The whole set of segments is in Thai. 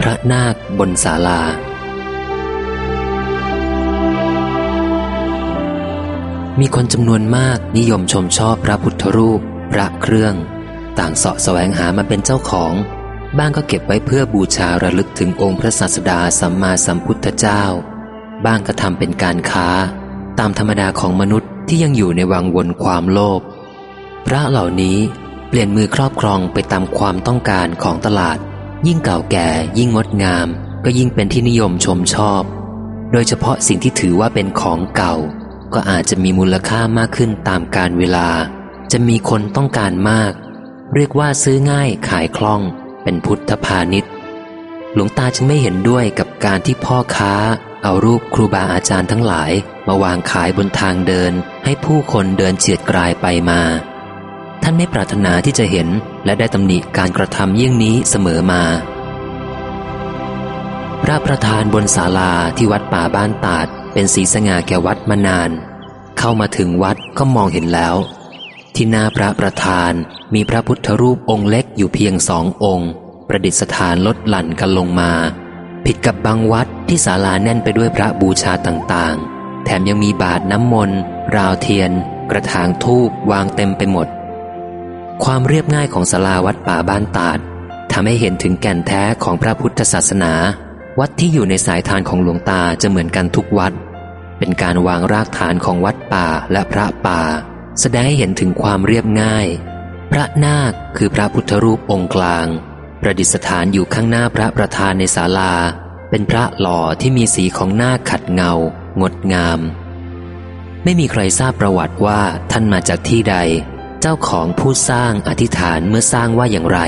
พระนาคบนศาลา มีคนจำนวนมากนิยมชมชอบพระพุทธรูป พระเครื่อง ต่างเสาะแสวงหามาเป็นเจ้าของ บ้างก็เก็บไว้เพื่อบูชาระลึกถึงองค์พระศาสดาสัมมาสัมพุทธเจ้า บ้างก็ทำเป็นการค้า ตามธรรมดาของมนุษย์ที่ยังอยู่ในวังวนความโลภพระเหล่านี้เปลี่ยนมือครอบครองไปตามความต้องการของตลาด ยิ่งเก่าแก่ยิ่งงดงาม ก็ยิ่งเป็นที่นิยมชมชอบ โดยเฉพาะสิ่งที่ถือว่าเป็นของเก่า ก็อาจจะมีมูลค่ามากขึ้นตามกาลเวลา จะมีคนต้องการมาก เรียกว่าซื้อง่ายขายคล่อง เป็นพุทธพาณิชย์ หลวงตาจึงไม่เห็นด้วยกับการที่พ่อค้า เอารูปครูบาอาจารย์ทั้งหลาย มาวางขายบนทางเดิน ให้ผู้คนเดินเฉียดกลายไปมาานไม่ปรารถนาที่จะเห็น และได้ตำหนิการกระทำเยี่ยงนี้เสมอมา พระประธานบนศาลาที่วัดป่าบ้านตาด เป็นสีสง่าแก่วัดมานาน เข้ามาถึงวัดก็มองเห็นแล้ว ที่หน้าพระประธานมีพระพุทธรูปองค์เล็กอยู่เพียงสององค์ ประดิษฐานลดหลั่นกันลงมา ผิดกับบางวัดที่ศาลาแน่นไปด้วยพระบูชาต่างๆ แถมยังมีบาทน้ำมนต์ราวเทียน กระถางทูบวางเต็มไปหมด ความเรียบง่ายของศาลาวัดป่าบ้านตาดทำให้เห็นถึงแก่นแท้ของพระพุทธศาสนา วัดที่อยู่ในสายทานของหลวงตาจะเหมือนกันทุกวัด เป็นการวางรากฐานของวัดป่าและพระป่า แสดงให้เห็นถึงความเรียบง่าย พระนาคคือพระพุทธรูปองค์กลาง ประดิษฐานอยู่ข้างหน้าพระประธานในศาลา เป็นพระหล่อที่มีสีของหน้าขัดเงา งดงาม ไม่มีใครทราบประวัติว่าท่านมาจากที่ใด เจ้าของผู้สร้างอธิษฐานเมื่อสร้างว่าอย่างไร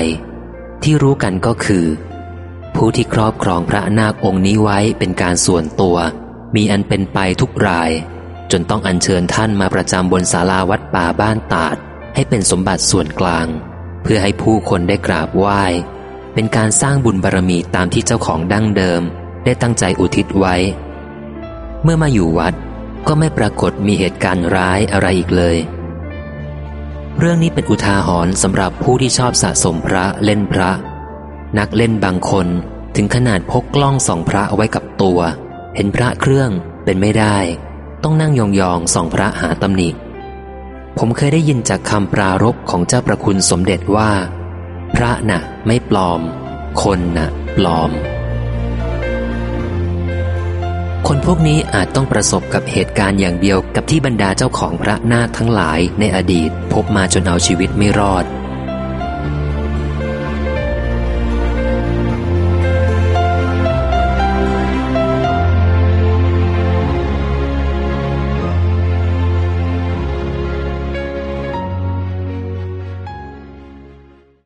ที่รู้กันก็คือ ผู้ที่ครอบครองพระนาคองค์นี้ไว้เป็นการส่วนตัว มีอันเป็นไปทุกราย จนต้องอัญเชิญท่านมาประจำบนศาลาวัดป่าบ้านตาด ให้เป็นสมบัติส่วนกลาง เพื่อให้ผู้คนได้กราบไหว้ เป็นการสร้างบุญบารรมีตามที่เจ้าของดั้งเดิม ได้ตั้งใจอุทิศไว้ เมื่อมาอยู่วัดก็ไม่ปรากฏมีเหตุการณ์ร้ายอะไรอีกเลย เรื่องนี้เป็นอุทาหรณ์สำหรับผู้ที่ชอบสะสมพระเล่นพระ นักเล่นบางคนถึงขนาดพกกล้องส่องพระเอาไว้กับตัว เห็นพระเครื่องเป็นไม่ได้ ต้องนั่งยองๆส่องพระหาตำหนิผมเคยได้ยินจากคำปรารบของเจ้าประคุณสมเด็จว่า พระน่ะ ไม่ปลอม คนน่ะ ปลอม คนพวกนี้อาจต้องประสบกับเหตุการณ์อย่างเดียวกับที่บรรดาเจ้าของพระนาคทั้งหลายในอดีต พบมาจนเอาชีวิตไม่รอด